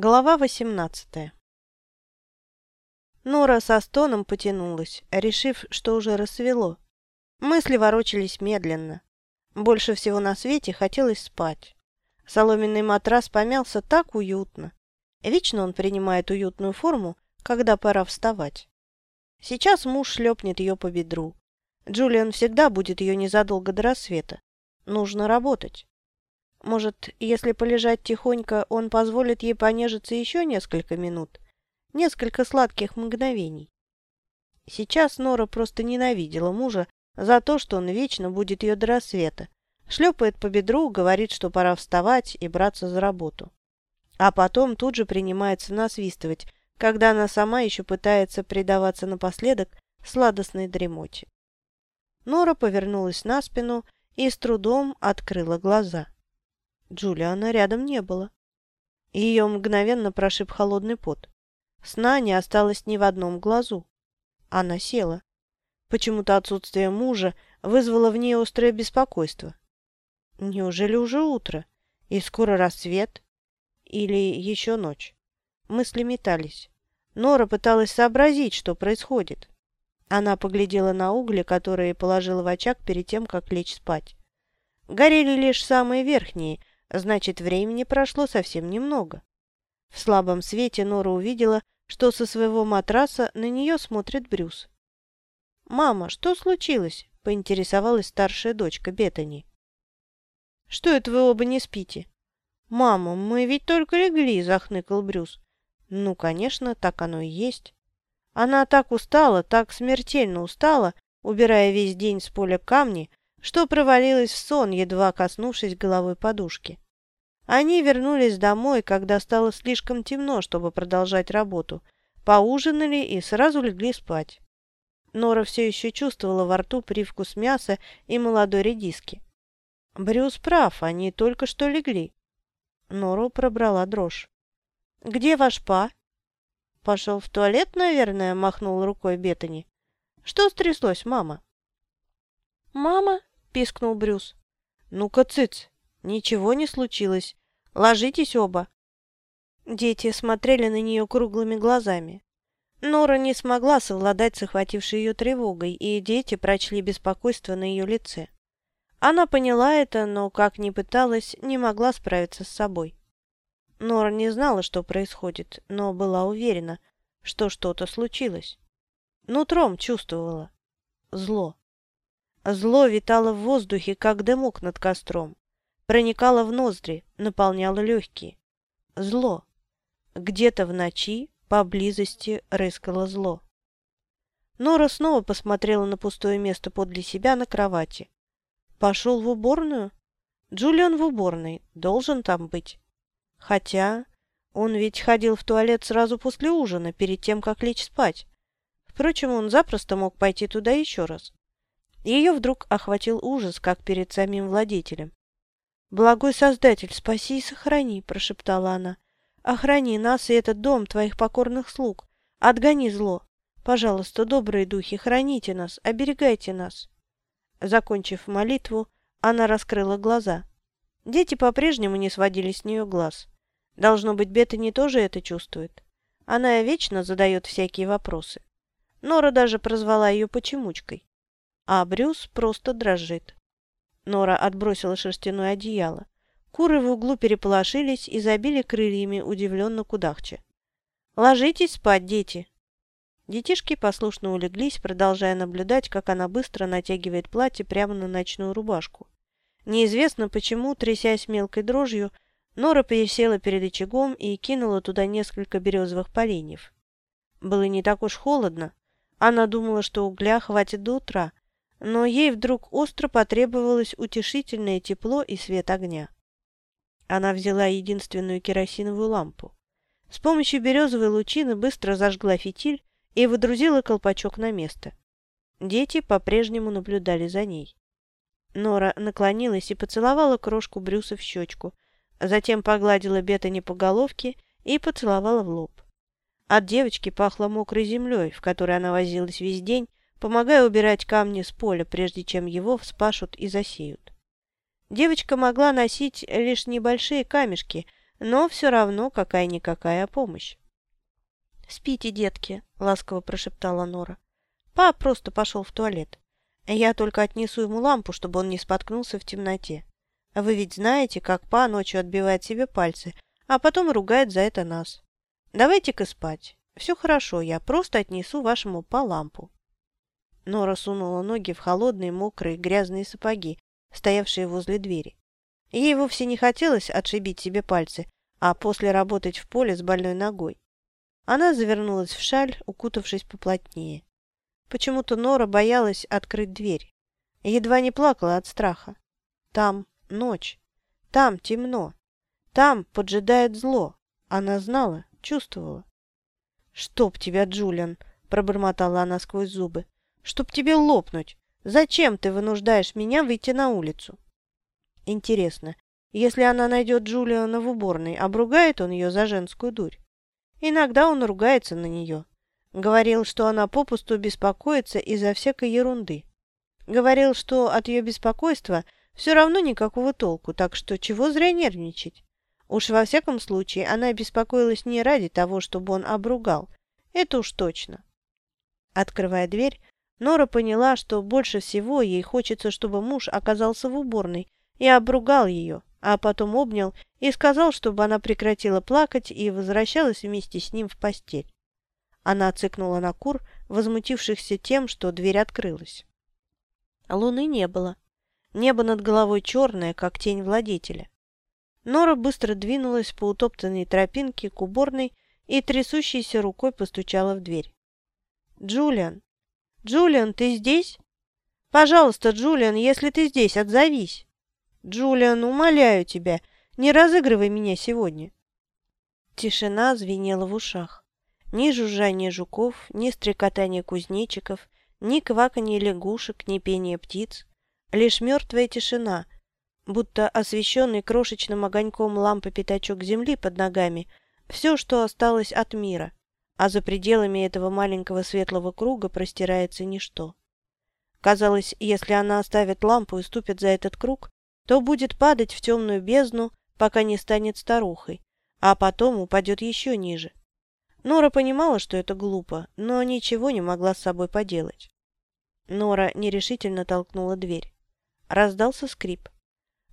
Глава 18 Нора со стоном потянулась, решив, что уже рассвело. Мысли ворочались медленно. Больше всего на свете хотелось спать. Соломенный матрас помялся так уютно. Вечно он принимает уютную форму, когда пора вставать. Сейчас муж шлепнет ее по бедру. Джулиан всегда будет ее незадолго до рассвета. Нужно работать. Может, если полежать тихонько, он позволит ей понежиться еще несколько минут? Несколько сладких мгновений. Сейчас Нора просто ненавидела мужа за то, что он вечно будет ее до рассвета. Шлепает по бедру, говорит, что пора вставать и браться за работу. А потом тут же принимается насвистывать, когда она сама еще пытается предаваться напоследок сладостной дремоте. Нора повернулась на спину и с трудом открыла глаза. Джулиана рядом не было. Ее мгновенно прошиб холодный пот. Сна не осталось ни в одном глазу. Она села. Почему-то отсутствие мужа вызвало в ней острое беспокойство. Неужели уже утро? И скоро рассвет? Или еще ночь? Мысли метались. Нора пыталась сообразить, что происходит. Она поглядела на угли, которые положила в очаг перед тем, как лечь спать. Горели лишь самые верхние, Значит, времени прошло совсем немного. В слабом свете Нора увидела, что со своего матраса на нее смотрит Брюс. «Мама, что случилось?» – поинтересовалась старшая дочка Беттани. «Что это вы оба не спите?» «Мама, мы ведь только легли», – захныкал Брюс. «Ну, конечно, так оно и есть». Она так устала, так смертельно устала, убирая весь день с поля камни, что провалилась в сон, едва коснувшись головой подушки. Они вернулись домой, когда стало слишком темно, чтобы продолжать работу, поужинали и сразу легли спать. Нора все еще чувствовала во рту привкус мяса и молодой редиски. Брюс прав, они только что легли. Нору пробрала дрожь. «Где ваш па?» «Пошел в туалет, наверное», — махнул рукой Беттани. «Что стряслось, мама?» «Мама?» – пискнул Брюс. «Ну-ка, цыц! Ничего не случилось. Ложитесь оба!» Дети смотрели на нее круглыми глазами. Нора не смогла совладать с охватившей ее тревогой, и дети прочли беспокойство на ее лице. Она поняла это, но, как ни пыталась, не могла справиться с собой. Нора не знала, что происходит, но была уверена, что что-то случилось. Нутром чувствовала. Зло. Зло витало в воздухе, как дымок над костром. Проникало в ноздри, наполняло легкие. Зло. Где-то в ночи поблизости рыскало зло. Нора снова посмотрела на пустое место подле себя на кровати. Пошел в уборную? Джулиан в уборной, должен там быть. Хотя он ведь ходил в туалет сразу после ужина, перед тем, как лечь спать. Впрочем, он запросто мог пойти туда еще раз. Ее вдруг охватил ужас, как перед самим владетелем. «Благой Создатель, спаси и сохрани!» – прошептала она. «Охрани нас и этот дом твоих покорных слуг. Отгони зло. Пожалуйста, добрые духи, храните нас, оберегайте нас». Закончив молитву, она раскрыла глаза. Дети по-прежнему не сводили с нее глаз. Должно быть, Беттани тоже это чувствует. Она вечно задает всякие вопросы. Нора даже прозвала ее почемучкой а Брюс просто дрожит. Нора отбросила шерстяное одеяло. Куры в углу переполошились и забили крыльями, удивленно кудахча. «Ложитесь спать, дети!» Детишки послушно улеглись, продолжая наблюдать, как она быстро натягивает платье прямо на ночную рубашку. Неизвестно почему, трясясь мелкой дрожью, Нора пересела перед очагом и кинула туда несколько березовых поленьев. Было не так уж холодно. Она думала, что угля хватит до утра, но ей вдруг остро потребовалось утешительное тепло и свет огня. Она взяла единственную керосиновую лампу. С помощью березовой лучины быстро зажгла фитиль и выдрузила колпачок на место. Дети по-прежнему наблюдали за ней. Нора наклонилась и поцеловала крошку Брюса в щечку, затем погладила Беттани по головке и поцеловала в лоб. От девочки пахло мокрой землей, в которой она возилась весь день, помогая убирать камни с поля, прежде чем его вспашут и засеют. Девочка могла носить лишь небольшие камешки, но все равно какая-никакая помощь. «Спите, детки», — ласково прошептала Нора. «Па просто пошел в туалет. Я только отнесу ему лампу, чтобы он не споткнулся в темноте. Вы ведь знаете, как Па ночью отбивает себе пальцы, а потом ругает за это нас. Давайте-ка спать. Все хорошо, я просто отнесу вашему Па лампу». Нора сунула ноги в холодные, мокрые, грязные сапоги, стоявшие возле двери. Ей вовсе не хотелось отшибить себе пальцы, а после работать в поле с больной ногой. Она завернулась в шаль, укутавшись поплотнее. Почему-то Нора боялась открыть дверь. Едва не плакала от страха. Там ночь. Там темно. Там поджидает зло. Она знала, чувствовала. «Чтоб тебя, Джулиан!» – пробормотала она сквозь зубы. «Чтоб тебе лопнуть! Зачем ты вынуждаешь меня выйти на улицу?» Интересно, если она найдет Джулиана в уборной, обругает он ее за женскую дурь? Иногда он ругается на нее. Говорил, что она попусту беспокоится из-за всякой ерунды. Говорил, что от ее беспокойства все равно никакого толку, так что чего зря нервничать. Уж во всяком случае она беспокоилась не ради того, чтобы он обругал. Это уж точно. Открывая дверь, Нора поняла, что больше всего ей хочется, чтобы муж оказался в уборной и обругал ее, а потом обнял и сказал, чтобы она прекратила плакать и возвращалась вместе с ним в постель. Она цыкнула на кур, возмутившихся тем, что дверь открылась. Луны не было. Небо над головой черное, как тень владетеля. Нора быстро двинулась по утоптанной тропинке к уборной и трясущейся рукой постучала в дверь. «Джулиан! Джулиан, ты здесь? Пожалуйста, Джулиан, если ты здесь, отзовись!» «Джулиан, умоляю тебя, не разыгрывай меня сегодня!» Тишина звенела в ушах. Ни жужжания жуков, ни стрекотания кузнечиков, ни кваканье лягушек, ни пение птиц. Лишь мертвая тишина, будто освещенный крошечным огоньком лампы пятачок земли под ногами, все, что осталось от мира, а за пределами этого маленького светлого круга простирается ничто. Казалось, если она оставит лампу и ступит за этот круг, то будет падать в темную бездну, пока не станет старухой, а потом упадет еще ниже. Нора понимала, что это глупо, но ничего не могла с собой поделать. Нора нерешительно толкнула дверь. Раздался скрип.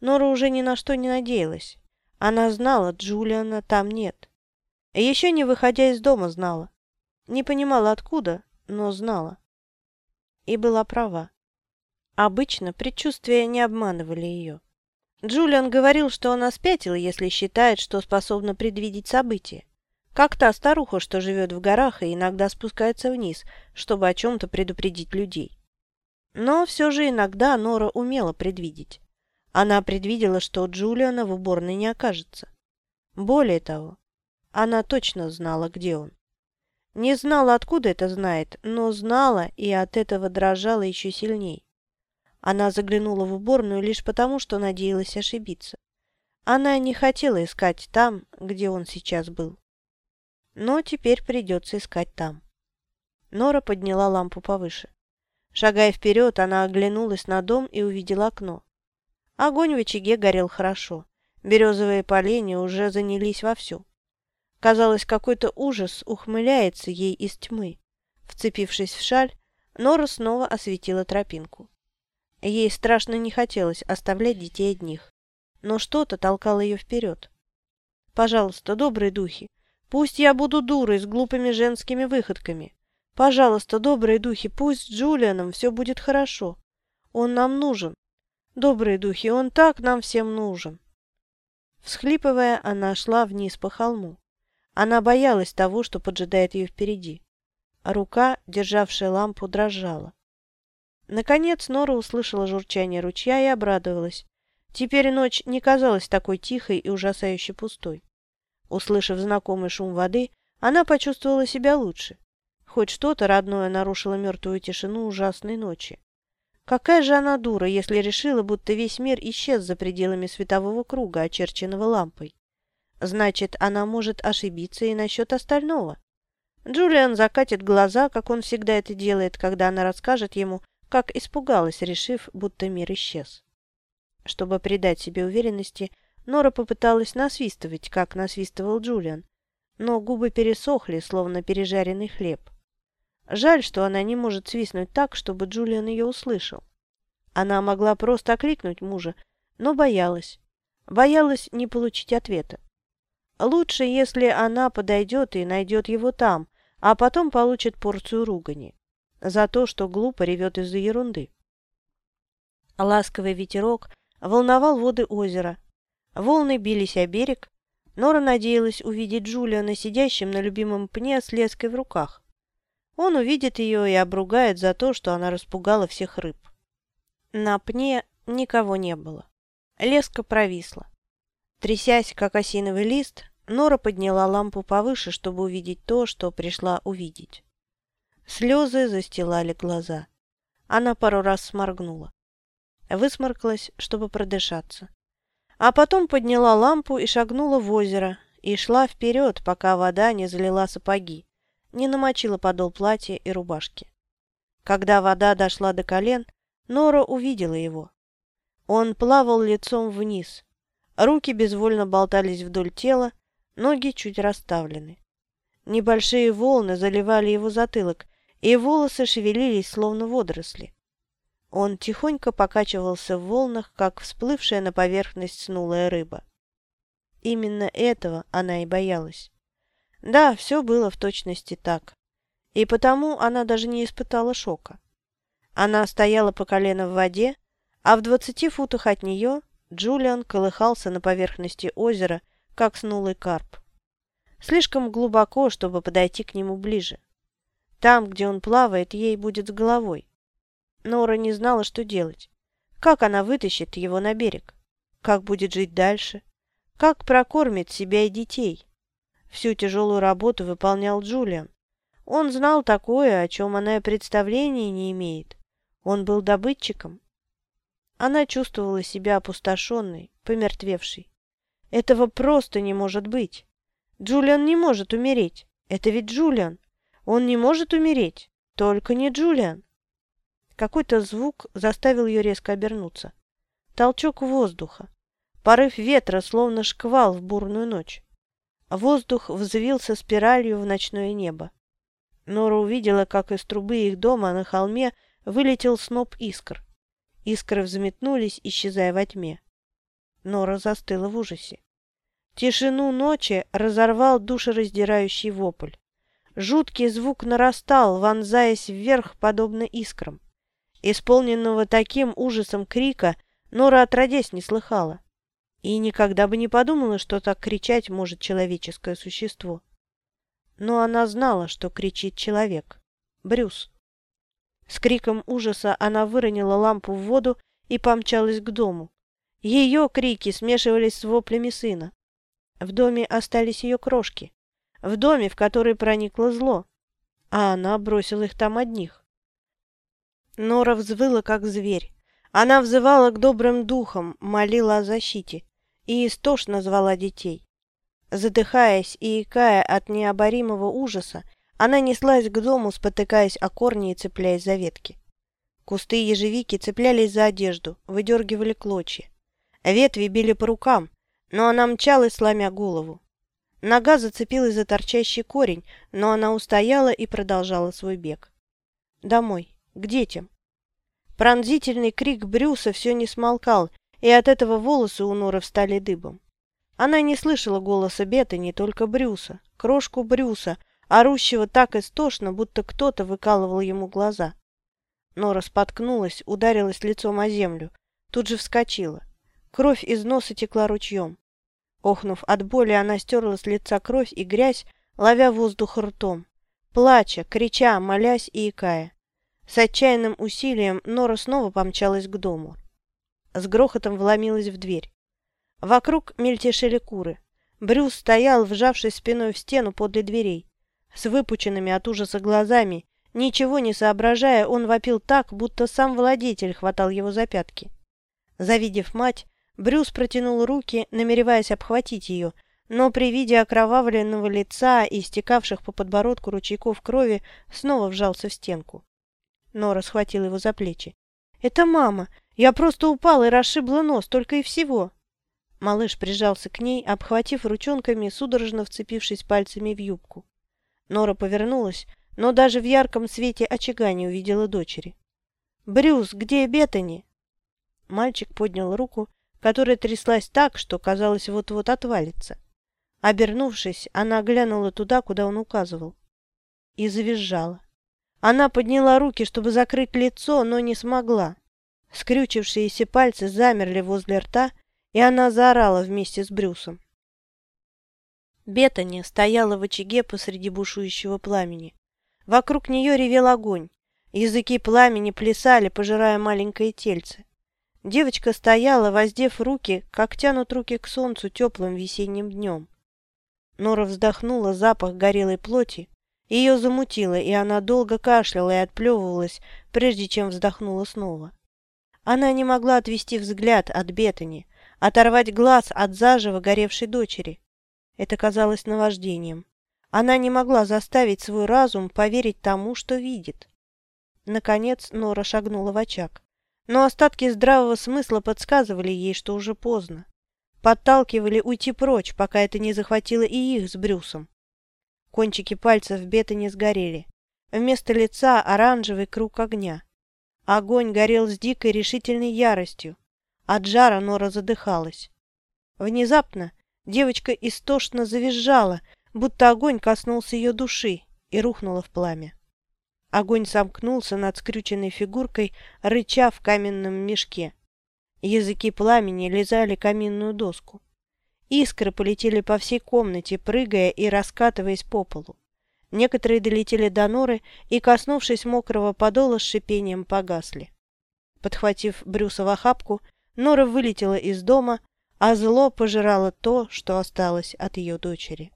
Нора уже ни на что не надеялась. Она знала, Джулиана там нет. Еще не выходя из дома знала. Не понимала откуда, но знала. И была права. Обычно предчувствия не обманывали ее. Джулиан говорил, что она спятила, если считает, что способна предвидеть события. Как та старуха, что живет в горах и иногда спускается вниз, чтобы о чем-то предупредить людей. Но все же иногда Нора умела предвидеть. Она предвидела, что Джулиана в уборной не окажется. Более того, она точно знала, где он. Не знала, откуда это знает, но знала и от этого дрожала еще сильней. Она заглянула в уборную лишь потому, что надеялась ошибиться. Она не хотела искать там, где он сейчас был. Но теперь придется искать там. Нора подняла лампу повыше. Шагая вперед, она оглянулась на дом и увидела окно. Огонь в очаге горел хорошо. Березовые поленья уже занялись вовсю. Казалось, какой-то ужас ухмыляется ей из тьмы. Вцепившись в шаль, Нора снова осветила тропинку. Ей страшно не хотелось оставлять детей одних, но что-то толкало ее вперед. «Пожалуйста, добрые духи, пусть я буду дурой с глупыми женскими выходками. Пожалуйста, добрые духи, пусть с Джулианом все будет хорошо. Он нам нужен. Добрые духи, он так нам всем нужен». Всхлипывая, она шла вниз по холму. Она боялась того, что поджидает ее впереди. Рука, державшая лампу, дрожала. Наконец Нора услышала журчание ручья и обрадовалась. Теперь ночь не казалась такой тихой и ужасающе пустой. Услышав знакомый шум воды, она почувствовала себя лучше. Хоть что-то родное нарушило мертвую тишину ужасной ночи. Какая же она дура, если решила, будто весь мир исчез за пределами светового круга, очерченного лампой. Значит, она может ошибиться и насчет остального. Джулиан закатит глаза, как он всегда это делает, когда она расскажет ему, как испугалась, решив, будто мир исчез. Чтобы придать себе уверенности, Нора попыталась насвистывать, как насвистывал Джулиан, но губы пересохли, словно пережаренный хлеб. Жаль, что она не может свистнуть так, чтобы Джулиан ее услышал. Она могла просто окликнуть мужа, но боялась. Боялась не получить ответа. Лучше, если она подойдет и найдет его там, а потом получит порцию ругани за то, что глупо ревет из-за ерунды. Ласковый ветерок волновал воды озера. Волны бились о берег. Нора надеялась увидеть Джулиана сидящим на любимом пне с леской в руках. Он увидит ее и обругает за то, что она распугала всех рыб. На пне никого не было. Леска провисла. Трясясь, как осиновый лист, Нора подняла лампу повыше, чтобы увидеть то, что пришла увидеть. Слезы застилали глаза. Она пару раз сморгнула. Высморкалась, чтобы продышаться. А потом подняла лампу и шагнула в озеро, и шла вперед, пока вода не залила сапоги, не намочила подол платья и рубашки. Когда вода дошла до колен, Нора увидела его. Он плавал лицом вниз. Руки безвольно болтались вдоль тела, ноги чуть расставлены. Небольшие волны заливали его затылок, и волосы шевелились, словно водоросли. Он тихонько покачивался в волнах, как всплывшая на поверхность снулая рыба. Именно этого она и боялась. Да, все было в точности так. И потому она даже не испытала шока. Она стояла по колено в воде, а в двадцати футах от нее Джулиан колыхался на поверхности озера, как снулый карп. Слишком глубоко, чтобы подойти к нему ближе. Там, где он плавает, ей будет с головой. Нора не знала, что делать. Как она вытащит его на берег? Как будет жить дальше? Как прокормит себя и детей? Всю тяжелую работу выполнял Джулиан. Он знал такое, о чем она и представления не имеет. Он был добытчиком. Она чувствовала себя опустошенной, помертвевшей. Этого просто не может быть. Джулиан не может умереть. Это ведь Джулиан. Он не может умереть. Только не Джулиан. Какой-то звук заставил ее резко обернуться. Толчок воздуха. Порыв ветра, словно шквал в бурную ночь. Воздух взвился спиралью в ночное небо. Нора увидела, как из трубы их дома на холме вылетел сноп искр. Искры взметнулись, исчезая во тьме. Нора застыла в ужасе. Тишину ночи разорвал душераздирающий вопль. Жуткий звук нарастал, вонзаясь вверх, подобно искрам. Исполненного таким ужасом крика Нора отродясь не слыхала. И никогда бы не подумала, что так кричать может человеческое существо. Но она знала, что кричит человек. Брюс. С криком ужаса она выронила лампу в воду и помчалась к дому. Ее крики смешивались с воплями сына. В доме остались ее крошки. В доме, в который проникло зло. А она бросила их там одних. Нора взвыла, как зверь. Она взывала к добрым духам, молила о защите и истошно звала детей. Задыхаясь и икая от необоримого ужаса, она неслась к дому, спотыкаясь о корни и цепляясь за ветки. Кусты ежевики цеплялись за одежду, выдергивали клочья. Ветви били по рукам, но она мчалась, сломя голову. Нога зацепилась за торчащий корень, но она устояла и продолжала свой бег. Домой. К детям. Пронзительный крик Брюса все не смолкал, и от этого волосы у Норы встали дыбом. Она не слышала голоса Беты, не только Брюса, крошку Брюса, орущего так истошно, будто кто-то выкалывал ему глаза. Нора споткнулась, ударилась лицом о землю, тут же вскочила. Кровь из носа текла ручьем. Охнув от боли, она стерла с лица кровь и грязь, ловя воздух ртом, плача, крича, молясь и икая. С отчаянным усилием Нора снова помчалась к дому. С грохотом вломилась в дверь. Вокруг мельтешили куры. Брюс стоял, вжавшись спиной в стену подле дверей. С выпученными от ужаса глазами, ничего не соображая, он вопил так, будто сам владетель хватал его за пятки. Завидев мать, Брюс протянул руки, намереваясь обхватить ее, но при виде окровавленного лица и стекавших по подбородку ручейков крови снова вжался в стенку. Нора схватила его за плечи. «Это мама! Я просто упала и расшибла нос, только и всего!» Малыш прижался к ней, обхватив ручонками, судорожно вцепившись пальцами в юбку. Нора повернулась, но даже в ярком свете очага не увидела дочери. «Брюс, где Беттани?» Мальчик поднял руку, которая тряслась так, что, казалось, вот-вот отвалится. Обернувшись, она глянула туда, куда он указывал, и завизжала. Она подняла руки, чтобы закрыть лицо, но не смогла. Скрючившиеся пальцы замерли возле рта, и она заорала вместе с Брюсом. Беттани стояла в очаге посреди бушующего пламени. Вокруг нее ревел огонь. Языки пламени плясали, пожирая маленькое тельце. Девочка стояла, воздев руки, как тянут руки к солнцу теплым весенним днем. Нора вздохнула запах горелой плоти. Ее замутило, и она долго кашляла и отплевывалась, прежде чем вздохнула снова. Она не могла отвести взгляд от Беттани, оторвать глаз от заживо горевшей дочери. Это казалось наваждением. Она не могла заставить свой разум поверить тому, что видит. Наконец Нора шагнула в очаг. Но остатки здравого смысла подсказывали ей, что уже поздно. Подталкивали уйти прочь, пока это не захватило и их с Брюсом. Кончики пальцев Бета не сгорели. Вместо лица оранжевый круг огня. Огонь горел с дикой решительной яростью. От жара Нора задыхалась. Внезапно девочка истошно завизжала, будто огонь коснулся ее души и рухнула в пламя. Огонь сомкнулся над скрюченной фигуркой, рыча в каменном мешке. Языки пламени лизали каминную доску. Искры полетели по всей комнате, прыгая и раскатываясь по полу. Некоторые долетели до норы и, коснувшись мокрого подола, с шипением погасли. Подхватив Брюса в охапку, Нора вылетела из дома, а зло пожирало то, что осталось от ее дочери.